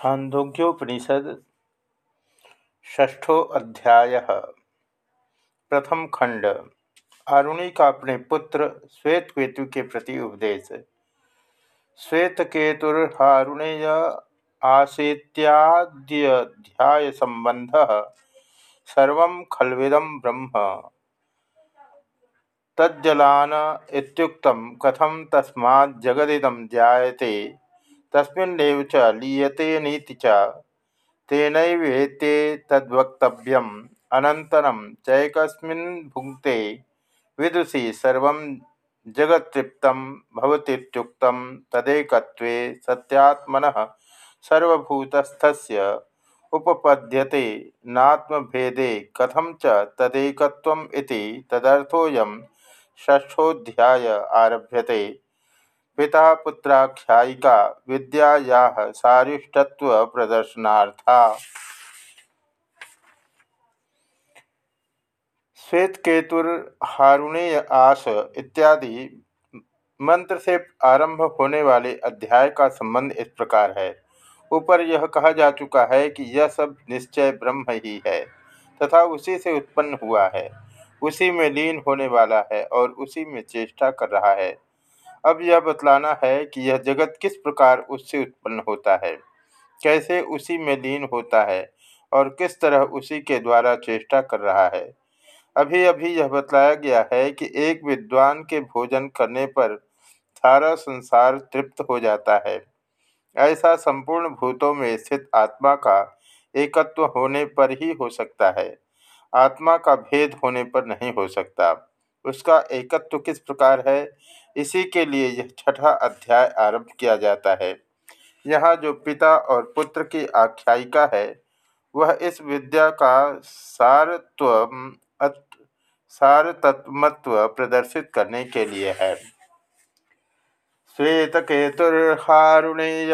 छांदोग्योपनिषद ष्ठो अध्याय। प्रथम खंड आरुणि का अपने पुत्र श्वेत केतु के प्रति उपदेश। श्वेत केतुर्हारुणेय आसेत्याद्यध्याय संबंध सर्व खलविदम ब्रह्म। तज्जलान कथम तस्माज्जगदिदम जायते तस्मिन्नेव च लीयते नीति च। तेनैवेत्ये तद्वक्तव्यम्। अनन्तरं चैकस्मिन् भुङ्क्ते विदुषि सर्वं जगत्तृप्तं भवतीत्युक्तं तदेकत्वे सत्यात्मनः सर्वभूतस्थस्य उपपद्यते नात्मभेदे कथम च तदेकत्वम् इति तदर्थोऽयं षष्ठोऽध्याय आरभ्यते। पिता पुत्राख्यायिका श्वेत केतुर केतुर्हारुणेय आस इत्यादि मंत्र से आरंभ होने वाले अध्याय का संबंध इस प्रकार है। ऊपर यह कहा जा चुका है कि यह सब निश्चय ब्रह्म ही है तथा उसी से उत्पन्न हुआ है। उसी में लीन होने वाला है और उसी में चेष्टा कर रहा है। अब यह बतलाना है कि यह जगत किस प्रकार उससे उत्पन्न होता है, कैसे उसी में लीन होता है और किस तरह उसी के द्वारा चेष्टा कर रहा है। अभी अभी यह बतलाया गया है कि एक विद्वान के भोजन करने पर सारा संसार तृप्त हो जाता है। ऐसा संपूर्ण भूतों में स्थित आत्मा का एकत्व होने पर ही हो सकता है। आत्मा का भेद होने पर नहीं हो सकता। उसका एकत्व किस प्रकार है? इसी के लिए यह छठा अध्याय आरंभ किया जाता है। यहाँ जो पिता और पुत्र की आख्यायिका है, वह इस विद्या का सारत्व सारतत्मत्व प्रदर्शित करने के लिए है। श्वेत केतुर्हारुणेय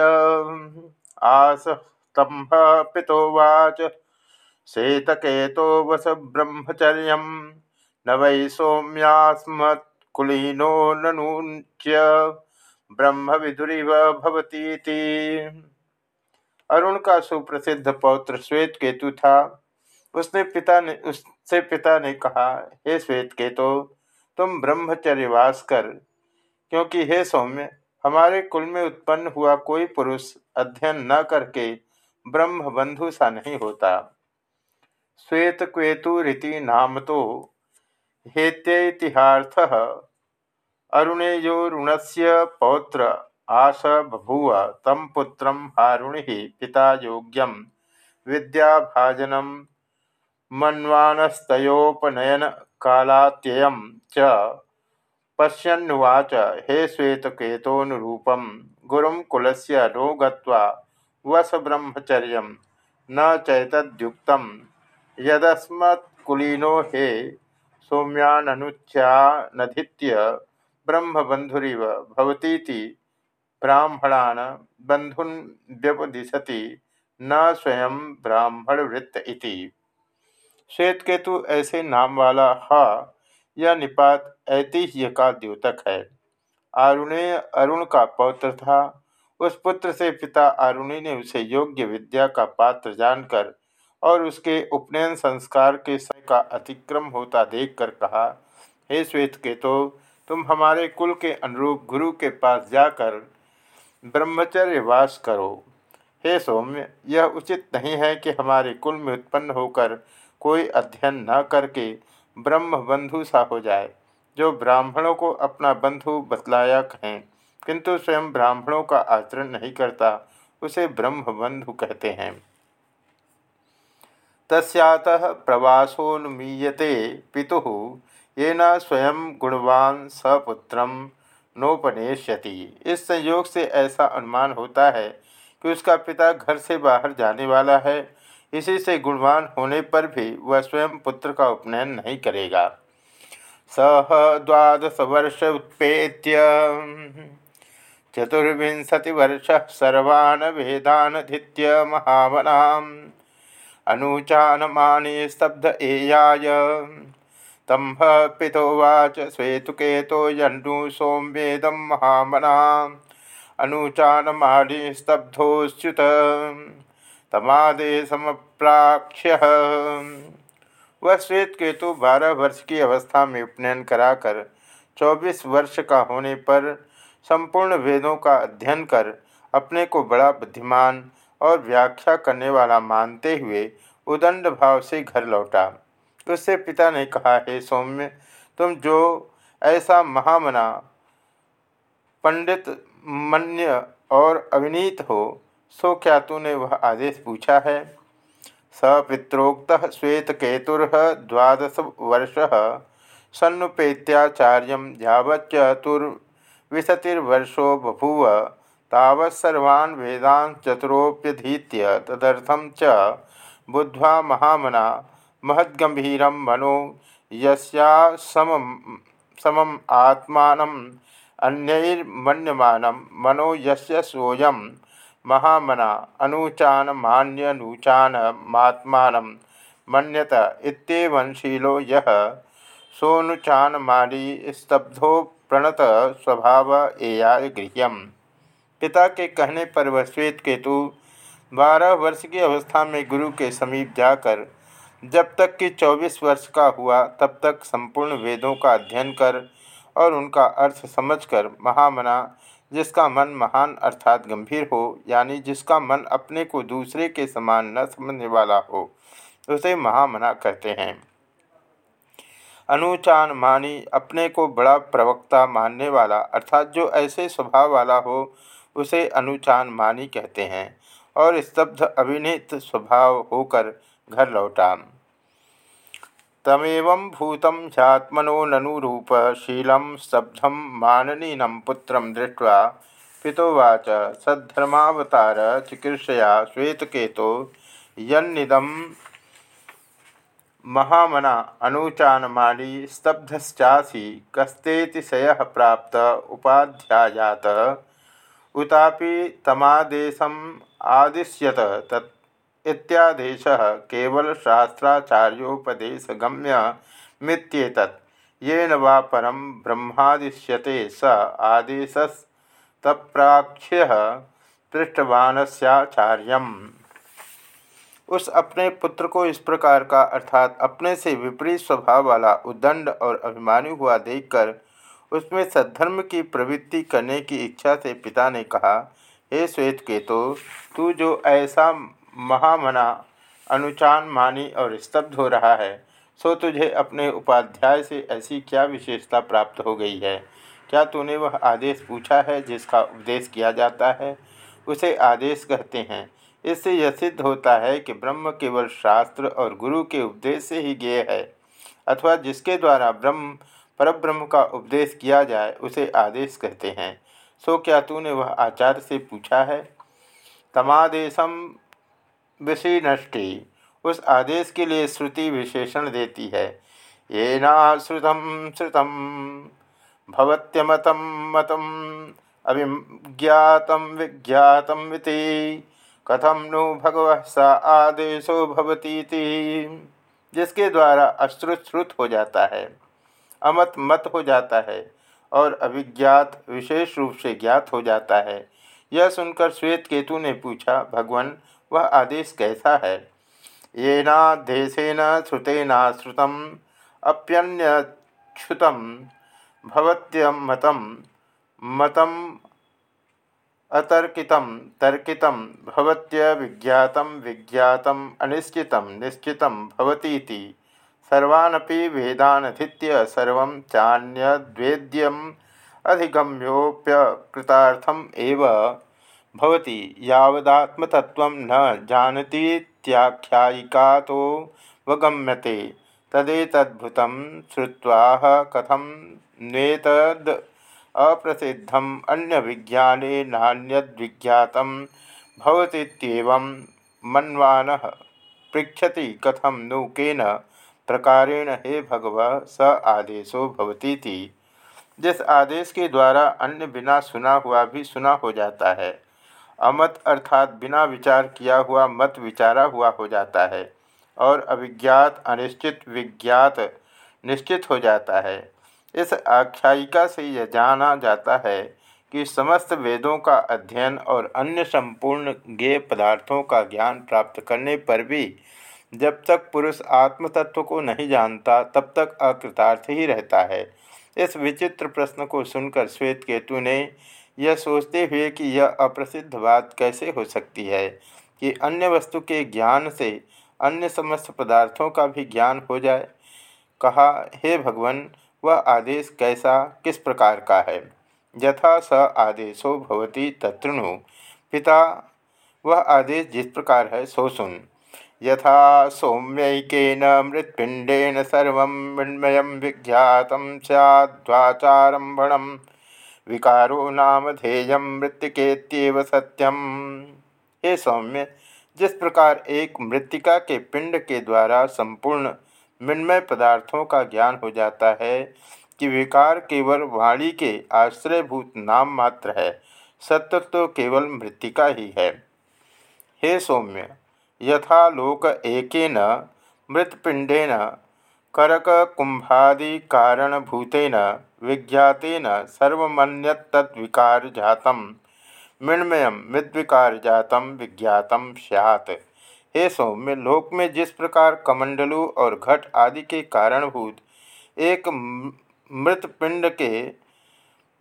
आस स्तंभ पितोवाच श्वेत केतो वस ब्रह्मचर्य न वै सौम्यास्मत् कुलीनो नूच्य ब्रह्म विधुरीव भवती अरुण का सुप्रसिद्ध पौत्र श्वेत केतु था। उसने पिता ने, उससे पिता ने कहा, हे श्वेत केतु तुम ब्रह्मचर्यवास कर, क्योंकि हे सौम्य, हमारे कुल में उत्पन्न हुआ कोई पुरुष अध्ययन न करके ब्रह्म बंधु सा नहीं होता। श्वेत क्वेतु रीति नाम तो हेत्यतिहार्थ अरुणेयोरुणस्य पौत्र आस बभूव तम पुत्र हारुणि पिता योग्यम विद्याभाजनम मन्वानस्तयोपनयन कालात्ययम च। पश्यन्नुवाच, हे श्वेतकेतोनुरूपम गुरुं कुलस्य नो गत्वा वस ब्रह्मचर्य न चैतद्युक्तं। यदस्मत्कुलीनो हे सौम्याननुच्यानधीत्य ब्रह्मबंधुरीव भवती ब्राह्मणान बंधुन व्यपदिशति न स्वयं ब्राह्मण वृत्त इति। श्वेतकेतु ऐसे नाम वाला हा, यह निपात ऐतिह्य का द्योतक है। आरुणेय अरुण का पौत्र था। उस पुत्र से पिता आरुणि ने उसे योग्य विद्या का पात्र जानकर और उसके उपनयन संस्कार के समय का अतिक्रम होता देखकर कहा, हे श्वेत के तो तुम हमारे कुल के अनुरूप गुरु के पास जाकर ब्रह्मचर्य वास करो। हे सौम्य, यह उचित नहीं है कि हमारे कुल में उत्पन्न होकर कोई अध्ययन न करके ब्रह्म बंधु सा हो जाए, जो ब्राह्मणों को अपना बंधु बतलाया कहें किंतु स्वयं ब्राह्मणों का आचरण नहीं करता, उसे ब्रह्म बंधु कहते हैं। तस्यातः प्रवासोन्मीयते पिता ये स्वयं गुणवान सपुत्र नोपनेश्यति इस संयोग से ऐसा अनुमान होता है कि उसका पिता घर से बाहर जाने वाला है। इसी से गुणवान होने पर भी वह स्वयं पुत्र का उपनयन नहीं करेगा। सह द्वादश वर्ष उत्पेत्य। चतुर्विंशति वर्ष सर्वान वेदान धित्य महावना अनुचान माने स्तब्ध एयाय। तंभ पितोवाच श्वेतुकेतो यन्नु सोमवेदं महामना। अनुचानमाली स्तब्धोच्युत। तमादेशमप्राक्ष्य वह श्वेत केतु बारह वर्ष की अवस्था में उपनयन कराकर, चौबीस वर्ष का होने पर संपूर्ण वेदों का अध्ययन कर, अपने को बड़ा बुद्धिमान और व्याख्या करने वाला मानते हुए उदंड भाव से घर लौटा। उससे पिता ने कहा, हे सौम्य, तुम जो ऐसा महामना पंडित, मन्य और अविनीत हो, सो क्या तूने वह आदेश पूछा है? स पित्रोक्त श्वेतकेतुर द्वादश वर्ष सन्नुपेत्याचार्य यावच्चतुर्विशतिर्वर्षो बभूव तावत्सर्वान् वेदान् चतुरोप्यधीत्य तदर्थं च बुद्ध्वा महामना महद्गम्भीरं मनो यस्या समम समम आत्मानम् अन्यैर्मन्यमानं मनो यस्य सोऽयं महामना अनूचान मान्यनूचान मात्मान मन्यत इतवनशीलो यह सोनुचान माली स्तब्धो प्रणत स्वभाव एयाय गृह्यम। पिता के कहने पर वह श्वेत केतु बारह वर्ष की अवस्था में गुरु के समीप जाकर, जब तक कि चौबीस वर्ष का हुआ, तब तक संपूर्ण वेदों का अध्ययन कर और उनका अर्थ समझकर महामना, जिसका मन महान अर्थात गंभीर हो, यानी जिसका मन अपने को दूसरे के समान न समझने वाला हो, उसे महामना कहते हैं। अनुचान मानी अपने को बड़ा प्रवक्ता मानने वाला, अर्थात जो ऐसे स्वभाव वाला हो उसे अनुचान मानी कहते हैं और स्तब्ध अभिनीत स्वभाव होकर घर लौटा। तमेव भूत ह्यात्मनो ननुरूप शीलम स्तब्धम माननीनम पुत्र दृष्ट्वा पितोवाच सद्धर्मावतार चिकीर्षया श्वेतकेतो यन्निदम महामना अनुचानमाली स्तब्धश्चासी कस्तेतिशय प्राप्त उपाध्यायात। उतापि तमादेशम आदिश्यत तत् इत्यादेश केवल शास्त्राचार्योपदेश गम्य मित्येतत्। येन वा परम ब्रह्मादिश्यते स आदेशस्तप्राक्ष्य पृष्ठवानस्याचार्यम। उस अपने पुत्र को इस प्रकार का अर्थात अपने से विपरीत स्वभाव वाला उदंड और अभिमानी हुआ देखकर उसमें सद्धर्म की प्रवृत्ति करने की इच्छा से पिता ने कहा, हे श्वेत केतो तू जो ऐसा महामना अनुचान मानी और स्तब्ध हो रहा है, सो तुझे अपने उपाध्याय से ऐसी क्या विशेषता प्राप्त हो गई है? क्या तूने वह आदेश पूछा है जिसका उपदेश किया जाता है? उसे आदेश कहते हैं। इससे यह सिद्ध होता है कि ब्रह्म केवल शास्त्र और गुरु के उपदेश से ही गेय है, अथवा जिसके द्वारा ब्रह्म परब्रह्म का उपदेश किया जाए, उसे आदेश कहते हैं। सो क्या तूने वह आचार्य से पूछा है? तमादेशम विषीनष्टि। उस आदेश के लिए श्रुति विशेषण देती है। ये नाश्रुतम श्रुतम, भवत्यमतम मतम, अभिज्ञातम विज्ञातम कथम नु भगव सा आदेशो भवती जिसके द्वारा अश्रुत श्रुत हो जाता है। अमत मत हो जाता है और अभिज्ञात विशेष रूप से ज्ञात हो जाता है। यह सुनकर श्वेत केतु ने पूछा, भगवान, वह आदेश कैसा है? येनादेशेन श्रुतेनाश्रुत अप्यन्यच्युत भवत्यमतं मतम अतर्कित तर्कित भवत्य विज्ञात विज्ञात अनिश्चित निश्चित भवतीति। सर्वानपि वेदानधीत्य सर्व चान्यद्वेद्यम अधिगम्योप्यकृतार्थम एव। भवति यावदात्मतत्व न जानतीत्याख्यायिका तो वगम्यते। तदेतद्भुत कथम नेतद अप्रसिद्धम अन्य विज्ञाने नान्यद्विज्ञात भवतीत्येवं मन्वान पृछति कथम नु केन प्रकारेण हे भगव, स आदेशो भवती जिस आदेश के द्वारा अन्य बिना सुना हुआ भी सुना हो जाता है, अमत अर्थात बिना विचार किया हुआ मत विचारा हुआ हो जाता है, और अभिज्ञात अनिश्चित, विज्ञात निश्चित हो जाता है। इस आख्यायिका से यह जाना जाता है कि समस्त वेदों का अध्ययन और अन्य संपूर्ण ज्ञेय पदार्थों का ज्ञान प्राप्त करने पर भी जब तक पुरुष आत्म तत्व को नहीं जानता, तब तक अकृतार्थ ही रहता है। इस विचित्र प्रश्न को सुनकर श्वेत केतु ने यह सोचते हुए कि यह अप्रसिद्ध बात कैसे हो सकती है कि अन्य वस्तु के ज्ञान से अन्य समस्त पदार्थों का भी ज्ञान हो जाए? कहा, हे भगवान, वह आदेश कैसा, किस प्रकार का है? यथा स आदेशो भवती तत्णु पिता, वह आदेश जिस प्रकार है, सो सुन। यथा सौम्यकन मृत्पिंडेन सर्व मृण्मय विज्ञात सैद्वाचारंभण विकारो नामधेय मृत्तिकेत्येव सत्यम। हे सौम्य, जिस प्रकार एक मृतिका के पिंड के द्वारा संपूर्ण मृण्मय पदार्थों का ज्ञान हो जाता है कि विकार केवल वाणी के आश्रयभूत नाम मात्र है सत्य तो केवल मृतिका ही है। हे सौम्य यथा लोक एकेन मृतपिंडेन करक कुंभादि कारणभूतेन विज्ञातेन सर्वमन्यतद्विकार जातम मृण्मय मृद्विकार जातम विज्ञातम स्यात्। हे सौम्य, लोक में जिस प्रकार कमंडलू और घट आदि के कारणभूत एक मृत पिंड के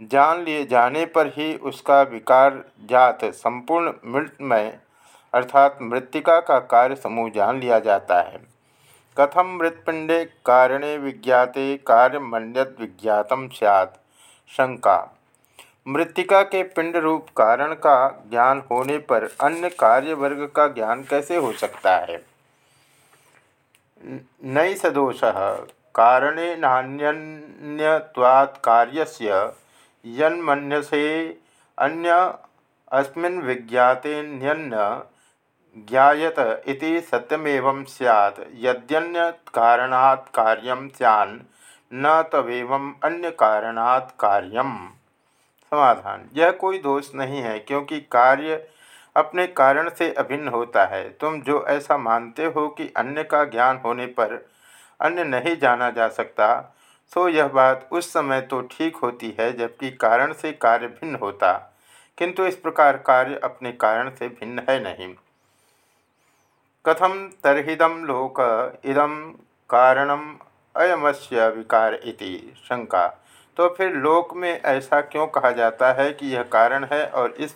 जान लिए जाने पर ही उसका विकार जात, संपूर्ण मृतमय अर्थात मृतिका का कार्य समूह जान लिया जाता है। कथम मृतपिंडे कारणे विज्ञाते, कार्य मन्यत विज्ञातम सैत शंका। मृतिका के पिंड रूप कारण का ज्ञान होने पर अन्य कार्य वर्ग का ज्ञान कैसे हो सकता है? नई सदोष। कारणे नान्यन्यवात् कार्यस्य यन्मन्यसे अन्य अस्मिन् विज्ञातेन्यन्न ज्ञायत इति सत्यमेवं यद्यन्यत् कारणात् कार्यं स्यान्, न तवेवं अन्य कारणात् कार्यम। समाधान। यह कोई दोष नहीं है, क्योंकि कार्य अपने कारण से अभिन्न होता है। तुम जो ऐसा मानते हो कि अन्य का ज्ञान होने पर अन्य नहीं जाना जा सकता, सो यह बात उस समय तो ठीक होती है, जबकि कारण से कार्य भिन्न होता। किंतु इस प्रकार कार्य अपने कारण से भिन्न है नहीं। कथम तरहिदम लोक इदम कारणम अयमस्य विकार इति शंका। तो फिर लोक में ऐसा क्यों कहा जाता है कि यह कारण है और इस,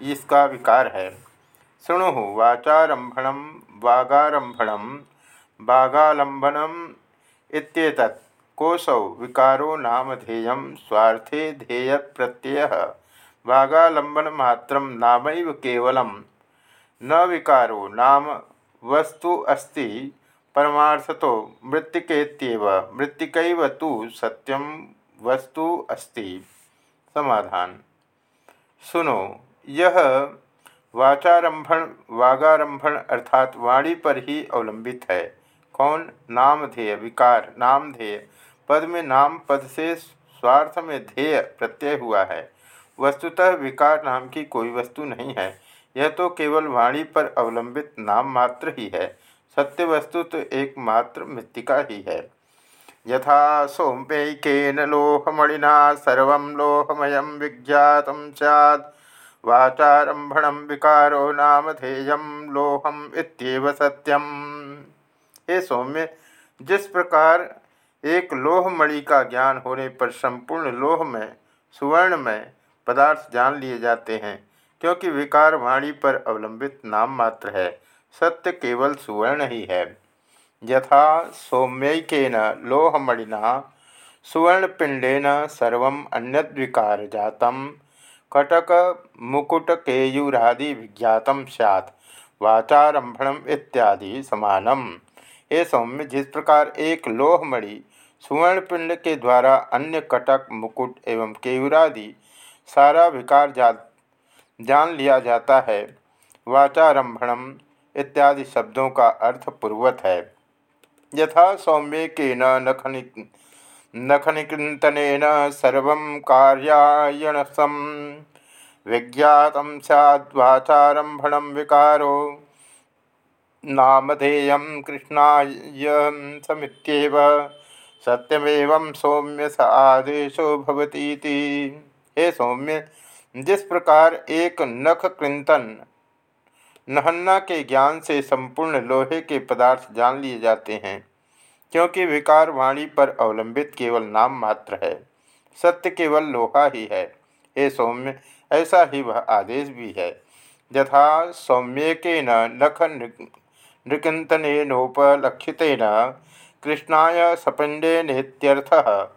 इसका विकार है? सुनो वाचारंभम वागारंभम बागालंबनम इत्येतत्। कोशौ विकारो नामधेय स्वार्थे ध्येय प्रत्यय बागालंबनमात्र नाम केवलम। न विकारो नाम वस्तु अस्ति परमार्थतो मृत्तिकेत्येव। मृत्तिकैव तो सत्यम वस्तु अस्ति। समाधान। सुनो यह वाचारंभण वागारंभण अर्थात वाणी पर ही अवलंबित है, कौन? नामधेय, विकार, नामधेय। पद में नाम, पद से स्वार्थ में ध्येय प्रत्यय हुआ है। वस्तुतः विकार नाम की कोई वस्तु नहीं है। यह तो केवल वाणी पर अवलंबित नाम मात्र ही है सत्य वस्तु तो एकमात्र मृतिका ही है। यथा सोम्पैकेन लोहमणिना सर्व लोहमय विज्ञात सैद वाचारंभण विकारो नामधेय लोहम इत्येव सत्यम। हे सौम्य, जिस प्रकार एक लोह मणि का ज्ञान होने पर संपूर्ण लोह में सुवर्ण में पदार्थ जान लिए जाते हैं क्योंकि विकार वाणी पर अवलंबित नाम मात्र है, सत्य केवल सुवर्ण ही है। यथा सौम्यकन लोहमणिना सुवर्णपिंडेन सर्व अन्यद्विकार जात कटक मुकुटकेयूरादि विज्ञात सैत् वाचारंभम इत्यादि समानम। ये सौम्य, जिस प्रकार एक लोहमणि सुवर्णपिंड के द्वारा अन्य कटक, मुकुट एवं केयुरादि सारा विकार जा जान लिया जाता है। वाचारंभणम इत्यादि शब्दों का अर्थ पूर्वत है। यथा सौम्य के नखनिक नखनिकन सर्व कार्यायणसम विज्ञात सैद्वाचारंभण विकारो। नामधेय कृष्णाय समित्येव। सत्यमेव सौम्य स आदेशो भवती हे सौम्य जिस प्रकार एक नख कृंतन, नहन्ना के ज्ञान से संपूर्ण लोहे के पदार्थ जान लिए जाते हैं, क्योंकि विकार वाणी पर अवलंबित केवल नाम मात्र है, सत्य केवल लोहा ही है। हे सौम्य, ऐसा ही वह आदेश भी है। यथा सौम्यक नख नृकितनोपलक्षितेन कृष्णाय सपिंडेनेत्यर्थः।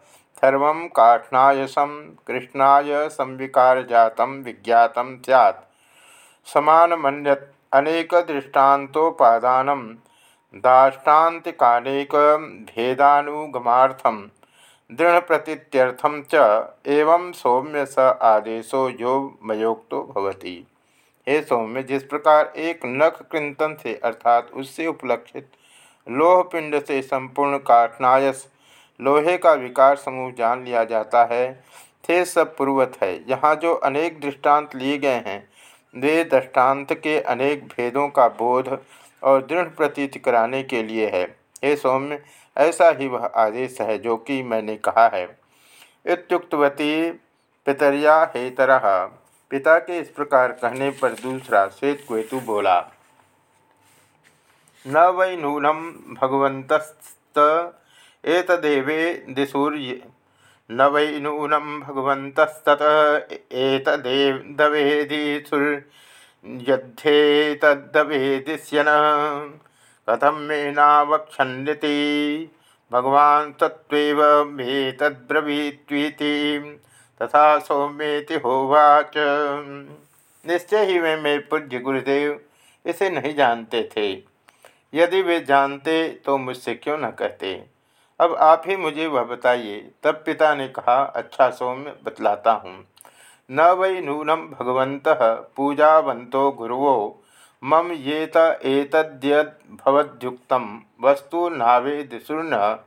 सर्व काष्णायसम कृष्णाय संविकार जात विज्ञात सैत् समानमन्यत अनेक दृष्टान्तोपादान दाष्टान्तिकानेक भेदानुगमार्थम दृढ़ प्रतीत्यर्थम च एवं सौम्य स आदेशो यो मयोक्तो भवति। हे सौम्य, जिस प्रकार एक नख कृंतन से अर्थात उससे उपलक्षित लोहपिंड से संपूर्ण काठनायस लोहे का विकार समूह जान लिया जाता है। थे सब पूर्वत है। यहाँ जो अनेक दृष्टांत लिए गए हैं, वे दृष्टांत के अनेक भेदों का बोध और दृढ़ प्रतीत कराने के लिए है। हे सौम्य, ऐसा ही वह आदेश है जो कि मैंने कहा है। इतुक्तवती पितरिया हेतर पिता के इस प्रकार कहने पर दूसरा श्वेत क्वेतु बोला, न वै नूनम भगवंतस्त एतदेवे दिशूर्य न वै नूनम भगवंतस्त एतदेवदवेदिसुर्यद्धेतदवेदिष्यन कथम मे नावक्षन्यति भगवान् तत्त्वेव मे तद्ब्रवीत्वीति तथा सौम्येति होवाच। निश्चय ही वे मेरे पूज्य गुरुदेव इसे नहीं जानते थे। यदि वे जानते तो मुझसे क्यों न कहते? अब आप ही मुझे वह बताइए। तब पिता ने कहा अच्छा सौम्य, बतलाता हूँ। न वै नूनम भगवत पूजावंतो गुरुवो। मम येत एतद्यद्भवद्युक्त वस्तु नावेदिशूर्ण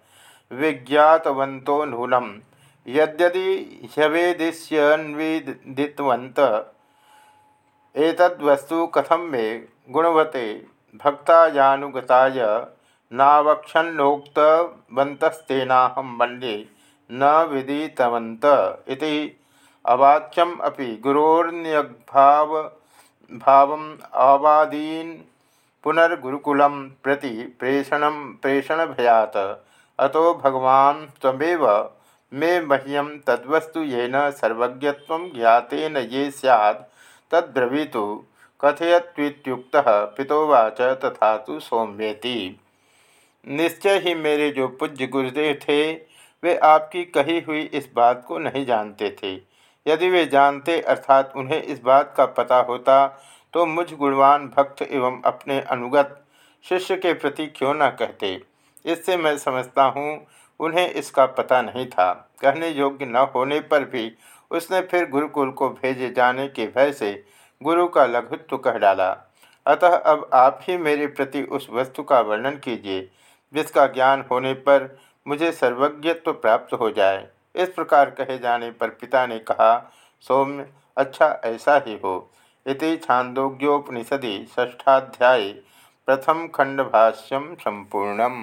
विज्ञातवंतो नूनम यद्यदि ह्यवेदिष्यन्विदितवन्त। एतद्वस्तु कथम मे? गुणवते। भक्तायानुगताय नावक्षन्नोक्तवन्तस्तेनाहं मन्ये न विदितवन्त इति। अवाच्यम अपि गुरोर्न्यग्भाव भावम आवादीन पुनर्गुरुकुलं प्रति प्रेषण प्रेषण भयात अतो भगवान तमेव मे मह्यम तद्वस्तु येन सर्वज्ञत्व ज्ञातेन ये सैद तद्रवीतु कथयत्युक्त पितोवाच तथा तो सौम्येति। निश्चय ही मेरे जो पूज्य गुरुदेव थे, वे आपकी कही हुई इस बात को नहीं जानते थे। यदि वे जानते, अर्थात उन्हें इस बात का पता होता तो मुझ गुणवान भक्त एवं अपने अनुगत शिष्य के प्रति क्यों न कहते? इससे मैं समझता हूँ, उन्हें इसका पता नहीं था। कहने योग्य न होने पर भी उसने फिर गुरुकुल को भेजे जाने के भय से गुरु का लघुत्व कह डाला। अतः अब आप ही मेरे प्रति उस वस्तु का वर्णन कीजिए जिसका ज्ञान होने पर मुझे सर्वज्ञत्व प्राप्त हो जाए। इस प्रकार कहे जाने पर पिता ने कहा, सौम्य अच्छा ऐसा ही हो। इति छांदोग्योपनिषदि ष्ठाध्याय प्रथम खंडभाष्यम संपूर्णम।